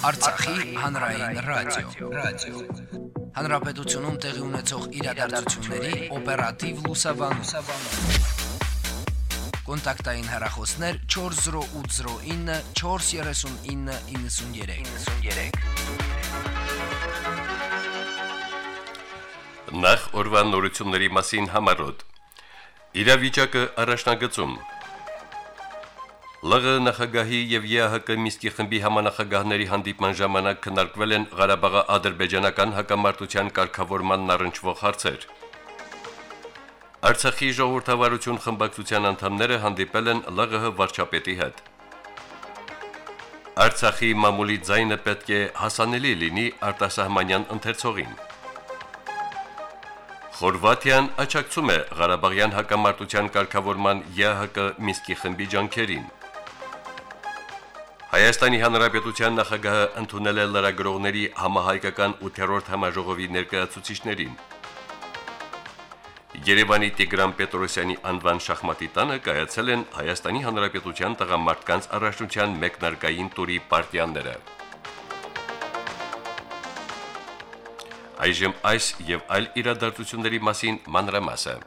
Արցախի հանրային ռադիո, ռադիո։ Հանրապետությունում տեղի ունեցող իրադարձությունների օպերատիվ լուսաբանում։ Կոնտակտային հեռախոսներ 40809 43993։ 93։ Նախ օրվան նորությունների մասին համարոտ։ Իրավիճակը առաջնագծում ԼՂ նախագահի եւ ԵԱՀԿ Միսկի խմբի համանախագահների հանդիպման ժամանակ քննարկվել են Ղարաբաղի ադրբեջանական հակամարտության կարգավորման առնչվող հարցեր։ Արցախի ժողովրդավարություն խմբակցության անդամները հանդիպել են ԼՂՀ վարչապետի հետ։ Արցախի մամուլի ձայնը պետք է հասանելի լինի արտասահմանյան ընթերցողին։ Խորվաթիան աչակցում է Ղարաբաղյան հակամարտության կարգավորման ԵԱՀԿ Միսկի խմբի ջանքերին։ Հայաստանի Հանրապետության նախագահը ընդունել է լրագրողների համահայկական 8-րդ համաժողովի ներկայացուցիչներին։ Երևանի Տիգրան Պետրոսյանի անվան շախմատի տանը կայացել են Հայաստանի Հանրապետության տղամարդկանց առաջնության մեկնարկային տուրի պարտիաները։ Այժմ այս եւ այլ իրադարձությունների մասին մանրամասը։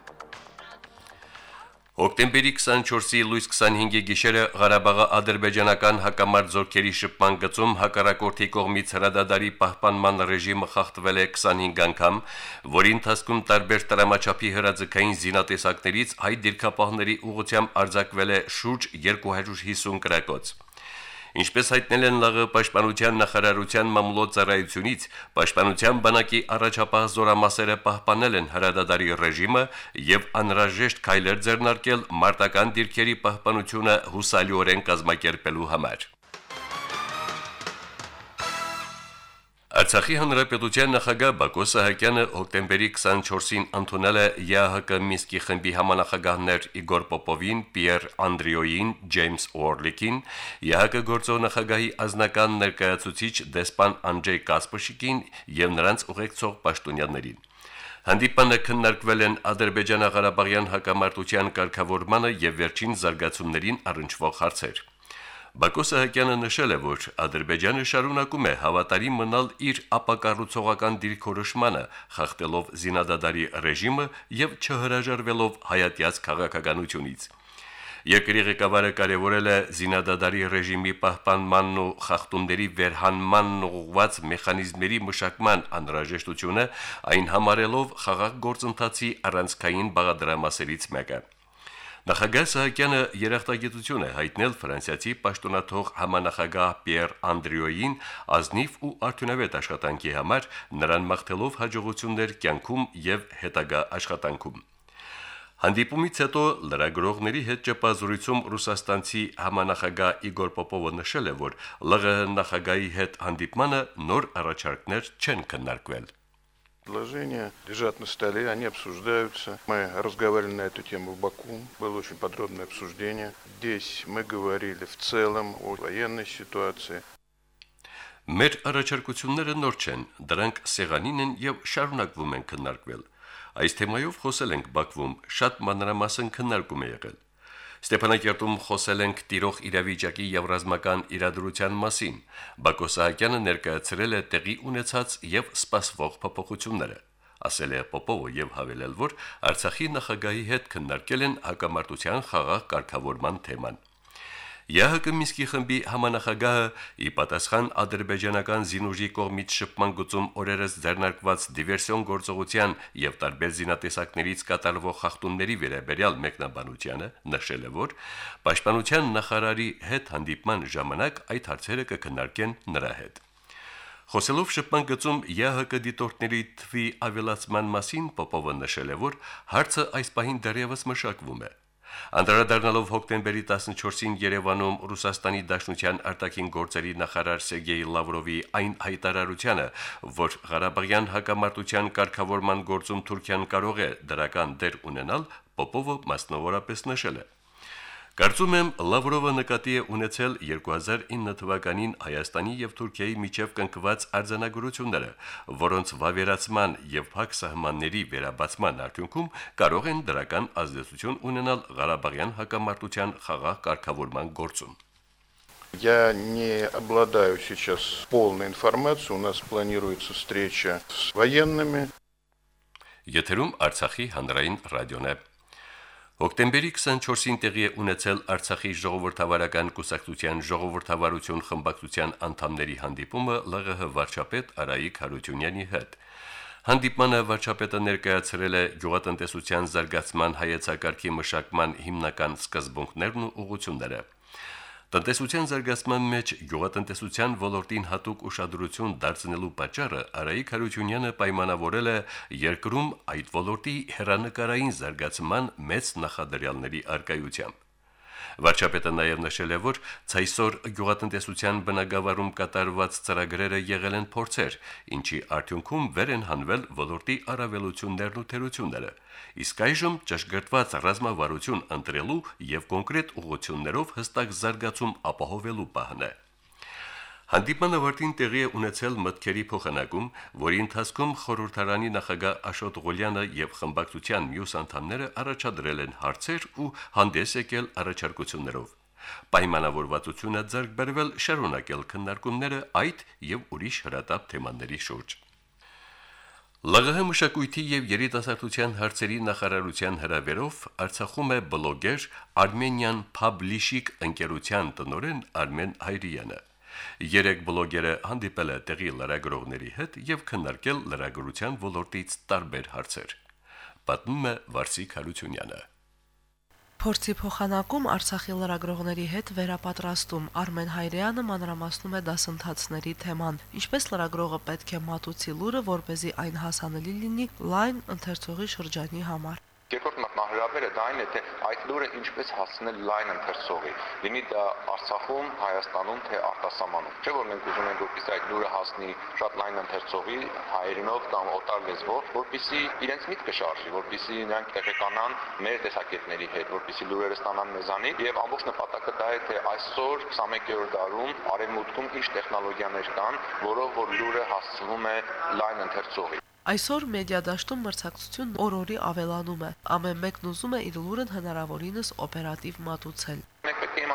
Հոկտեմբերի 24-ի լույս 25-ի գիշերը Ղարաբաղի ադրբեջանական հակամարտ զորքերի շփման գծում հակառակորդի կողմից հրադադարի պահպանման ռեժիմը խախտվել է 25 անգամ, որի ընթացքում տարբեր տրամաչափի հրաձգային զինատեսակներից հայ դիրքապահների ուղղությամբ արձակվել է շուրջ 250 կրակոց։ Ինչպես հայտնել են ԼՂ պաշտպանության նախարարության մամուլոցարայությունից, պաշտպանության բանակի առաջապահ զորամասերը պահպանել են հրադադարի ռեժիմը եւ անհրաժեշտ քայլեր ձեռնարկել մարտական դիրքերի պահպանությունը հուսալիորեն կազմակերպելու համար։ Արցախի հանրապետության նախագահ Բակո Սահակյանը հոկտեմբերի 24-ին ընդունել է ԵԱՀԿ Միսկի խմբի համանախագահներ Իգոր Պոպովին, Պիեր Անդրիոին, Ջեյմս Օրլիկին, ԵԱՀԿ գործող նախագահի ազնական ներկայացուցիչ դեսպան Անջեյ Կասպաշիկին եւ նրանց ուղեկցող պաշտոնյաներին։ Հանդիպանը քննարկվել են Ադրբեջանա-Ղարաբաղյան հակամարտության կարգավորմանը եւ վերջին զարգացումներին առնչվող հարցեր։ Բակո Սահակյանը նշել է, որ Ադրբեջանը շարունակում է հավատարիմ մնալ իր ապակառուցողական դիրքորոշմանը, խախտելով զինադադարի ռեժիմը եւ չհրաժարվելով հայատյաց քաղաքականությունից։ Երկրի ղեկավարը կարևորել է զինադադարի ռեժիմի պահպանմանն ու խախտումների վերհանմանն ուղղված մեխանիզմերի մշակման անհրաժեշտությունը, այն համարելով խաղաղ գործընթացի առանցքային բաղադրամասերից մեկը։ Նախագահ Սահակյանը երախտագիտություն է հայտնել ֆրանսիացի պաշտոնաթող համանախագահ Պիեր Անդրիոյին ազնիվ ու արդյունավետ աշխատանքի համար, նրան մաղթելով հաջողություններ կյանքում եւ հետագա աշխատանքում։ Հանդիպումից հետո լրագրողների հետ ճեպազրույցում ռուսաստանցի համանախագահ Իգոր Պոպովը նշել է, որ ԼՂՀ նախագահի հետ հանդիպմանը նոր առաջարկներ չեն քննարկվել Предложения лежат на столе, они обсуждаются. Мы разговаривали на эту тему в Баку, было очень подробное обсуждение. Здесь мы говорили в целом о военной ситуации. Մեր առաջարկությունները նոր չեն, դրանք սեղանին են եւ շարունակվում են քննարկվել։ Այս թեմայով խոսել ենք Բաքվում, շատ մանրամասն քննարկում է եղել։ Ստեփանակերտում խոսել ենք տիրող իրավիճակի եւ ռազմական իրադրության մասին։ Բակո Սահակյանը ներկայացրել է տեղի ունեցած եւ սպասվող փոփոխությունները ասել է Պոպովը եւ հավելել, որ Արցախի նախագահի հետ քննարկել են հակամարտության խաղաղ կարգավորման թեման։ ԵՀԿ Միսկի խմբի համանախագահը ի պատասխան ադրբեջանական զինուժի կողմից շփման գծում օրերս ձեռնարկված դիվերսիոն գործողության եւ տարբեր զինատեսակներից կատարվող խախտումների վերաբերյալ մեկնաբանությանը նշել է, որ պաշտպանության նախարարի հետ հանդիպման ժամանակ այդ հարցերը կքննարկեն նրա հետ։ Խոսելով շփման գծում ԵՀԿ դիտորդների թվի ավելացման մասին Պոպովը նշել է, որ հարցը այս պահին դեռևս մշակվում է։ Անդրադառնալով հոկտեմբերի 14-ին Երևանում Ռուսաստանի Դաշնության արտաքին գործերի նախարար Սերգեյ Լավրովի այն հայտարարությանը, որ Ղարաբաղյան հակամարտության կարգավորման գործում Թուրքիան կարող է դրական դեր ունենալ, Պոպովը մասնավորապես նշել է. Կարծում եմ Լավրովը նկատի է ունեցել 2009 թվականին Հայաստանի եւ Թուրքիայի միջև կնքված արձանագրությունները, որոնց վավերացման եւ փակ սահմանների վերաբացման արդյունքում կարող են դրական ազդեցություն ունենալ Ղարաբաղյան հակամարտության խաղաղ կարգավորման գործում։ Я не обладаю сейчас полной информацией. У нас планируется встреча с военными. Եթերում Արցախի հանրային ռադիոն է։ Հոկտեմբերի 24-ին տեղի է ունեցել Արցախի ժողովրդավարական կուսակցության ժողովրդավարություն խմբակցության անդամների հանդիպումը ԼՂՀ վարչապետ Արայիկ Հարությունյանի հետ։ Հանդիպմանը վարչապետը ներկայացրել է գյուղատնտեսության զարգացման հայեցակարգի մշակման հիմնական սկզբունքներն ու ուղղությունները։ Տնտեսության զարգացման մեջ գյուղատնտեսության ոլորտին հատուկ ուշադրություն դարձնելու պատճառը Արայիկ Հարությունյանը պայմանավորել է երկրում այդ ոլորտի հերանեկարային զարգացման մեծ նախադրյալների արկայությամբ։ Վարչապետը նաև նշել է, որ ցայսօր գյուղատնտեսության բնագավառում կատարված ծրագրերը եղել են փորձեր, ինչի արդյունքում վեր են հանվել ոլորտի առավելություններն ու թերությունները։ Իսկ այժմ ճշգրտված ռազմավարություն ընտրելու եւ կոնկրետ ուղղություններով հստակ զարգացում ապահովելու պահն է։ Հանդիպանը վարտին տեղի է ունեցել մտքերի փոխանակում, որի ընթացքում խորհրդարանի նախագահ Աշոտ Ղոլյանը եւ խմբակցության մյուս անդամները առաջադրել են հարցեր ու հանդես եկել առաջարկություններով։ Պայմանավորվածությունը ձեռք բերվել շարունակել քննարկումները այդ եւ ուրիշ հրատապ թեմաների շուրջ։ ԼՂՀ մշակույթի եւ երիտասարդության հարցերի նախարարության հրավերով Արցախում է բլոգեր Armenian Publishing ընկերության տնօրեն Արմեն Հայրյանը։ Երեք բլոգերը հանդիպել է տեղի լրագրողների հետ եւ քննարկել լրագրության ոլորտից տարբեր հարցեր։ Պատմում է Վարսիկ Հարությունյանը։ Փորձի փոխանակում Արցախի լրագրողների հետ վերապատրաստում Արմեն Հայրյանը մանրամասնում է դասընթացների թեման, ինչպես լրագրողը պետք է մատուցի լուրը, որ เป զի այն հասանելի լինի լայն ընթերցողի շրջանի համար։ Երկրորդ մատնահրավերը դա այն է, թե այդ լուրը ինչպես հասցնել լայն ընթերցողի։ Լինի դա Արցախում, Հայաստանում, թե արտասահմանում։ Չէ՞ որ մենք ուզում ենք որպեսզի այդ լուրը հասնի շատ լայն ընթերցողի հայերենով կամ օտար լեզվով, որպեսզի իրենց միտքը շարժի, որպեսզի նրանք տեղեկանան մեր տեսակետների հետ, որպեսզի լուրերը ստանան մեզանից եւ ամբողջ նպատակը դա է, թե այսօր 21-րդ դարում արևմուտքում ինչ տեխնոլոգիաներ կան, որով որ լուրը հասցվում է լայն ընթերցողի։ Այսօր մեդիա դաշտում մրցակցությունն օր-օրի ավելանում է։ Ամեն մեկն ուզում է իր լուրն հնարավորինս օպերատիվ մատուցել։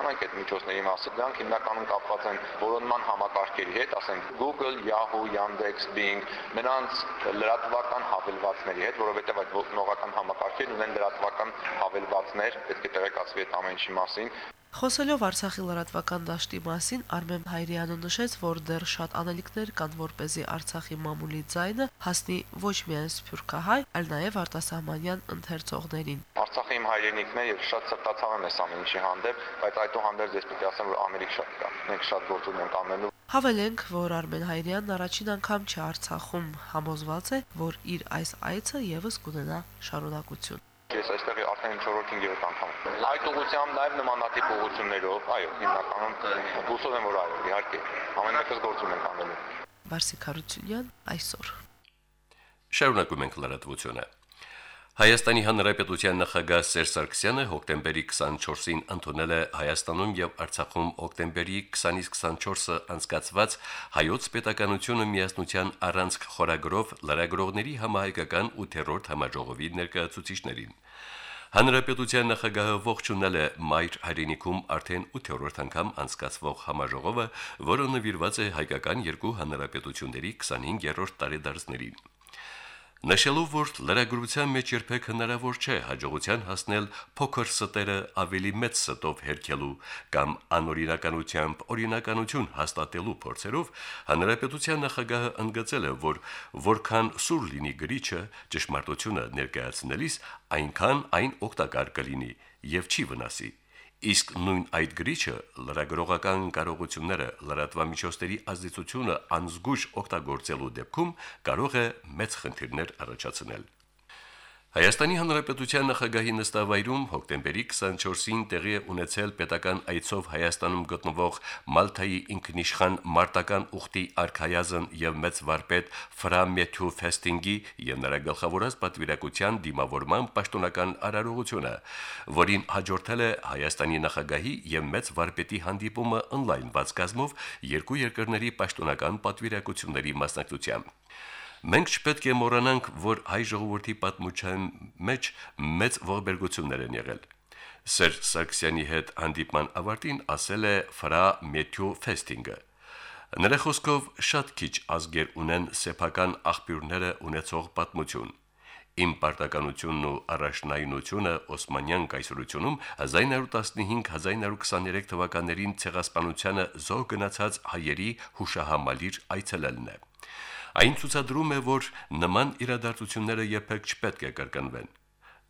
Իմանանք այդ միջոցների մասը, դրանք հիմնականում կապված են որոնման համակարգերի հետ, ասենք Google, Yahoo, Yandex, Bing, նրանց լրատվական հավելվածների հետ, որովհետև այդ ողնողական համակարգերն ունեն լրատվական հավելվածներ, պետք է տեղեկացվի այդ ամեն ինչի մասին։ Խոսելով Արցախի լրատվական դաշտի մասին, Արմեն Հայրյանը նշեց, որ դեռ շատ անելիքներ կան, որ เป զի Արցախի մամուլի ձայնը հասնի ոչ միայն սփյուռքահայ, այլ նաև արտասահմանյան ընթերցողներին։ Արցախի իմ հայրենիքն է եւ շատ սրտացավ եմ այս ամեն ինչի հանդեպ, բայց այդուհանդերձ ես պետք է ասեմ, որ Ամերիկ շատ կա։ Մենք շատ գործ ունենք անելու Հավելենք, որ Արմեն Հայրյանն առաջին անգամ չի Արցախում, համոզված է, որ իր այս այցը եւս կունենա շարունակություն։ Ես այստեղ արդեն 4-5-րդ անգամ։ Այդ ուղղությամբ նաև նմանատիպ ուղղություններով, այո, հիմնականում հուսով եմ, որ այո, իհարկե, ամեն մեկս գործում ենք անելու։ Վարսիկ Հարությունյան այսօր։ Շարունակում ենք լրատվությունը։ Հայաստանի Հանրապետության նախագահ Սերժ Սարգսյանը հոկտեմբերի 24-ին ընդունել է Հայաստանում եւ Արցախում հոկտեմբերի 20-ից 24-ը անցկացված հայոց պետականությունը միասնության առանցք խորագրով լրագրողների համահայկական 8-րդ համաժողովի ներկայացուցիչներին։ Հանրապետության նախագահը ողջունել է Մայր հայրենիքում արդեն 8-րդ անգամ անցկացվող համաժողովը, որը նվիրված է հայկական երկու հանրապետությունների 25-րդ տարեդարձներին։ Նշելով, որ լրագրության մեջ երբեք հնարավոր չէ հաջողության հասնել փոքր ստերը ավելի մեծ ստով հերքելու կամ անօրինականությամբ օրինականություն հաստատելու փորձերով, հանրապետության նախագահը ընդգծել է, որ որքան սուր լինի գրիչը ճշմարտությունը ներկայացնելիս, այնքան այն օգտակար կլինի եւ չի վնասի։ Իսկ նույն այդ գրիչը լրագրողական կարողությունները, լրատվամիջոցների ազդեցությունը անզգույշ օգտագործելու դեպքում կարող է մեծ խնդիրներ առաջացնել։ Հայաստանի Հանրապետության նախագահի նստավայրում հոկտեմբերի 24-ին տեղի ունեցել պետական այցով Հայաստանում գտնվող Մալթայի ինքնիշխան մարտական ուխտի արքայազն եւ մեծ վարպետ Ֆրա Մեթյու Ֆեստինգի եւ նրա գլխավորած պատվիրակության դիմավորման պաշտոնական արարողությունը, որին հաջորդել է Հայաստանի նախագահի եւ մեծ վարպետի հանդիպումը on-line բացկազմով երկու երկրների պաշտոնական պատվիրակությունների մասնակցությամբ։ Մենք չպետք է մոռանանք, որ հայ ժողովրդի պատմության մեջ մեծ ողբերգություններ են եղել։ Սերժ Սարգսյանի հետ հանդիպման ավարտին ասել է Ֆրա Մեթյու Ֆեստինգը։ Նրա խոսքով շատ քիչ ազգեր ունեն սեփական աղբյուրները ունեցող պատմություն։ Իմ պարտականությունն ու առաջնայնությունը Օսմանյան կայսրությունում 1915-1923 թվականներին ցեղասպանությանը զոհ գնացած հայերի հուշահամալիր այցելելն է։ Այն ցուցադրում է, որ նման իրադարձությունները երբեք չպետք է կրկնվեն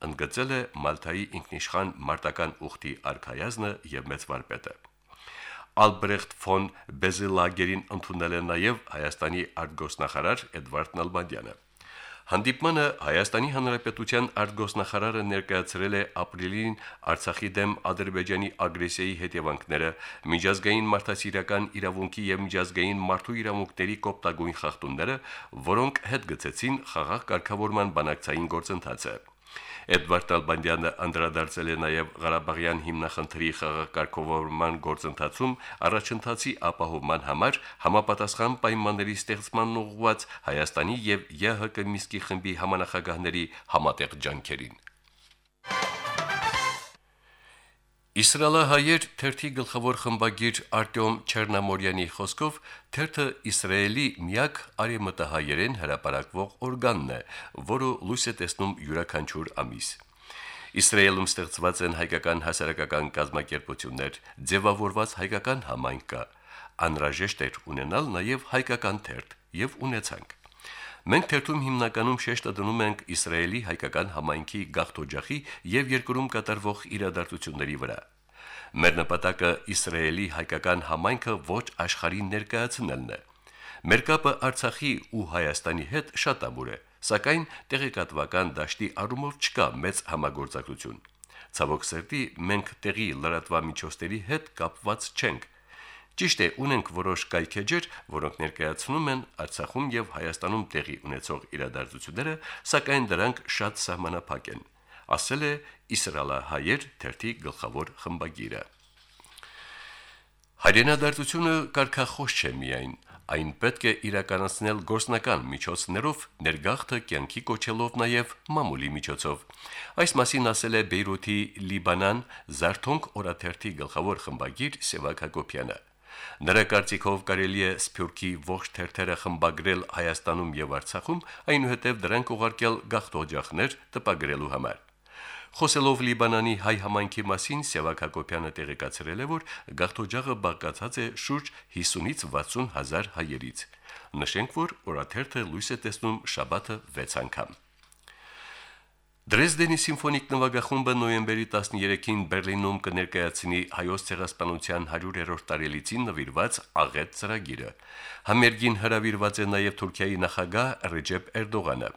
ընդգծել է Մալթայի ինքնիշխան մարտական ուխտի արքայազնը եւ մեծ վարպետը։ Ալբրեխտ ֆոն Բեզելագերին ընդունել է նաև Հայաստանի արտգոսնախարար Էդվարդ Նալբանդյանը։ Հանդիպմանը Հայաստանի Հանրապետության արտգոսնախարարը ներկայացրել է ապրիլին Արցախի դեմ Ադրբեջանի ագրեսիայի հետևանքները, միջազգային մարդասիրական իրավունքի եւ միջազգային մարդու իրավունքների կոպտագույն խախտումները, որոնք հետ գցեցին խաղաղ կարգավորման բանակցային գործընթացը։ Էդվարդ Ալբանդյանը անդրադարձել է նաև Ղարաբաղյան հիմնախնդրի խաղակարգավորման գործընթացում առաջընթացի ապահովման համար համապատասխան պայմանների ստեղծման ուղղված Հայաստանի եւ ԵՀԿ Միսկի խմբի համանախագահների համատեղ ջանքերին։ Իսրայելահայեր թերթի գլխավոր խմբագիր Արտյոմ Չեռնամորյանի խոսքով թերթը Իսրայելի միակ արեմտահայերեն հրապարակվող օրգանն է, որը լույս է տեսնում յուրաքանչյուր ամիս։ Իսրայելում ստեղծված են հայկական հասարակական կազմակերպություններ, ձևավորված հայկական համայնք կա, անհրաժեշտ էր ունենալ նաև հայկական թերթ եւ ունեցանք։ Մենք թերթում հիմնականում շեշտը դնում ենք Իսրայելի հայկական համայնքի գաղթօջախի եւ երկրում կատարվող իրադարձությունների վրա։ Մեր նպատակը Իսրայելի հայկական համայնքը ոչ աշխարհին ներկայացնելն է։ Մեր կապը Արցախի ու Հայաստանի հետ շատ ամուր է, սակայն տեղեկատվական դաշտի առումով չկա մեծ համագործակցություն։ Ցավոք սերտի մենք տեղի լրատվամիջոցների հետ կապված չենք Ճիշտ է, ունենք որոշ կայքեջեր, որոնք ներկայացնում են Արցախում եւ Հայաստանում տեղի ունեցող իրադարձությունները, սակայն դրանք շատ սահմանափակ են, ասել է Իսրայելահայեր թերթի գլխավոր խմբագիրը։ Հայրենադարձությունը կարկախոս չէ միայն, այն պետք է իրականացնել գործնական միջոցներով, ներգաղթը կյանքի կոչելով նաև մամուլի միջոցով։ Այս մասին ասել է Բեյրութի Լիբանան Զարթոնք օրաթերթի գլխավոր խմբագիր Սևակ Հակոբյանը։ Նրա կարծիքով կարելի է Սփյուռքի ողջ թերթերը խմբագրել Հայաստանում եւ Արցախում, այնուհետև դրանք ուղարկել գաղթօջախներ տպագրելու համար։ Խոսելով Լիբանանի հայ համայնքի մասին Սևակ Հակոբյանը տեղեկացրել է, որ գաղթօջախը բաղկացած է շուրջ 50-ից 60 հազար հայերից։ Նշենք, որ օրաթերթը լույս է տեսնում շաբաթը 6 անգամ։ Դրեզդենի սիմֆոնիկ նվագախումբը նոյեմբերի 13-ին Բերլինում կներկայացնի հայոց ցեղասպանության 100-րդ տարելիցին նվիրված աղետ ծրագիրը։ Համերգին հրավիրված է նաև Թուրքիայի նախագահ Ռեջեփ Էրդողանը։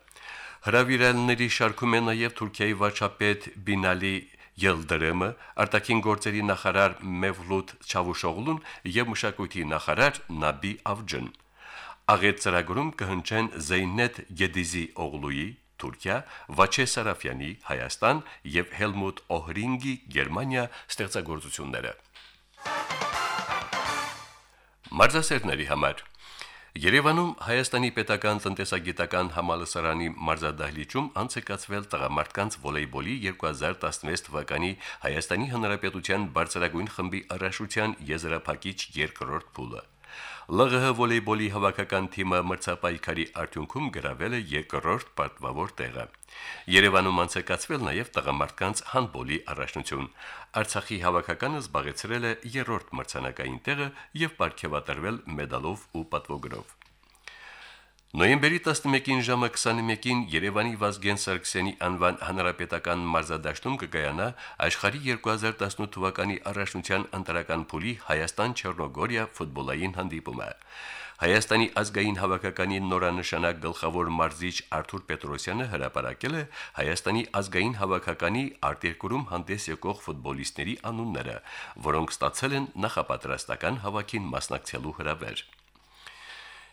Հրավիրալների շարքում է նաև Թուրքիայի վարչապետ Բինալի Ելդրեմը, արտաքին գործերի նախարար Մևլութ Չավուշօղլուն եւ մշակույթի նախարար Նաբի Ավջն։ Աղետ ծրագրում կհնչեն Զեյնետ Գեդիզի Օղլուի Թուրքիա, Վաչե Սարաֆյանի Հայաստան եւ Հելմուտ Օհրինգի Գերմանիա ստեղծագործությունները։ Մարզասերների համար. Երևանում Հայաստանի պետական տնտեսագիտական համալսարանի մարզադահլիճում անցեկացվել տղամարդկանց վոլեյբոլի 2016 թվականի Հայաստանի Հանրապետության բարձրագույն խմբի առաջության եզրափակիչ երկրորդ փուլը։ ԼՂՀ վոլեյբոլի հավաքական թիմը մրցապայքարի արդյունքում գրավել է երկրորդ պատվավոր տեղը։ Երևանում անցկացվել նաև տղամարդկանց հանդբոլի առաջնություն։ Արցախի հավաքականը զբաղեցրել է երրորդ մրցանակային տեղը եւ ապարգևատրվել մեդալով ու պատվոգրով։ Նոյեմբերի 11-ին ժամը 21-ին Երևանի Վազգեն Սարգսյանի անվան հանրապետական մարզադաշտում կկայանա աշխարհի 2018 թվականի առաջնության ընտրական փուլի Հայաստան-Չեռնոգորիա ֆուտբոլային հանդիպումը։ Հայաստանի ազգային հավաքականի նորանշանակ գլխավոր մարզիչ Արթուր Պետրոսյանը հրապարակել է Հայաստանի ազգային հավաքականի արտերկրում հանդես եկող ֆուտբոլիստների անունները, որոնք ստացել են նախապատրաստական հավաքին մասնակցելու հրավեր։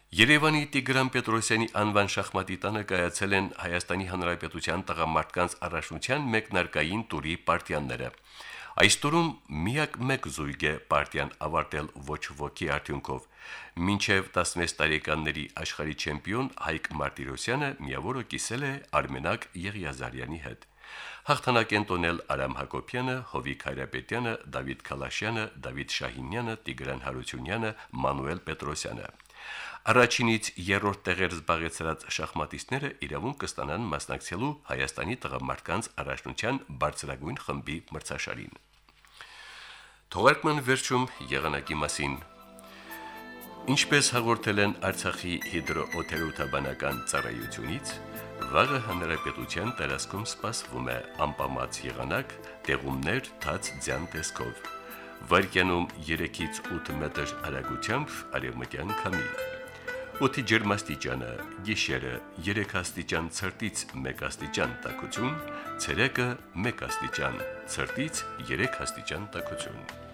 Երևանի Տիգրան Պետրոսյանի անվան շախմատի տանը կայացել են Հայաստանի Հանրապետության տղամարդկանց առաջնության մեկնարկային տուրի պարտիաները։ Այս տուրում միակ մեկ զույգ է պարտիան ավարտել ոչ ոքի արդյունքով։ Մինչև 16 տարեկանների աշխարհի չեմպիոն Հայկ Մարտիրոսյանը միավորը կիսել է Արմենակ Եղիազարյանի հետ։ Հաղթանակ են տոնել Արամ Հակոբյանը, Հովիկ Հայրապետյանը, Դավիթ Քալաշյանը, Դավիթ Շահինյանը, Տիգրան Հարությունյանը, Մանուել Պետրոսյանը։ Առաջինից երրորդ տեղեր զբաղեցրած շախմատիստները իրավունք կստանան մասնակցելու Հայաստանի տղամարդկանց առաջնության բարձրագույն խմբի մրցաշարին։ Թողարկման վերջում եղանակի մասին Ինչպես հաղորդել են Արցախի հիդրոօթերոթաբանական ծառայությունից, վաղը հանրապետության տարածքում սպասվում է անպամած եղանակ, տեղումներ թաց ձյան տեսքով։ Վարկյանում 3-ից 8 մետր արագությամբ արևմտյան քամի։ Օդի ջերմաստիճանը՝ գիշերը 3 աստիճան ցրտից 1 աստիճան տաքություն, ցերեկը 1 աստիճան ցրտից 3 աստիճան տաքություն։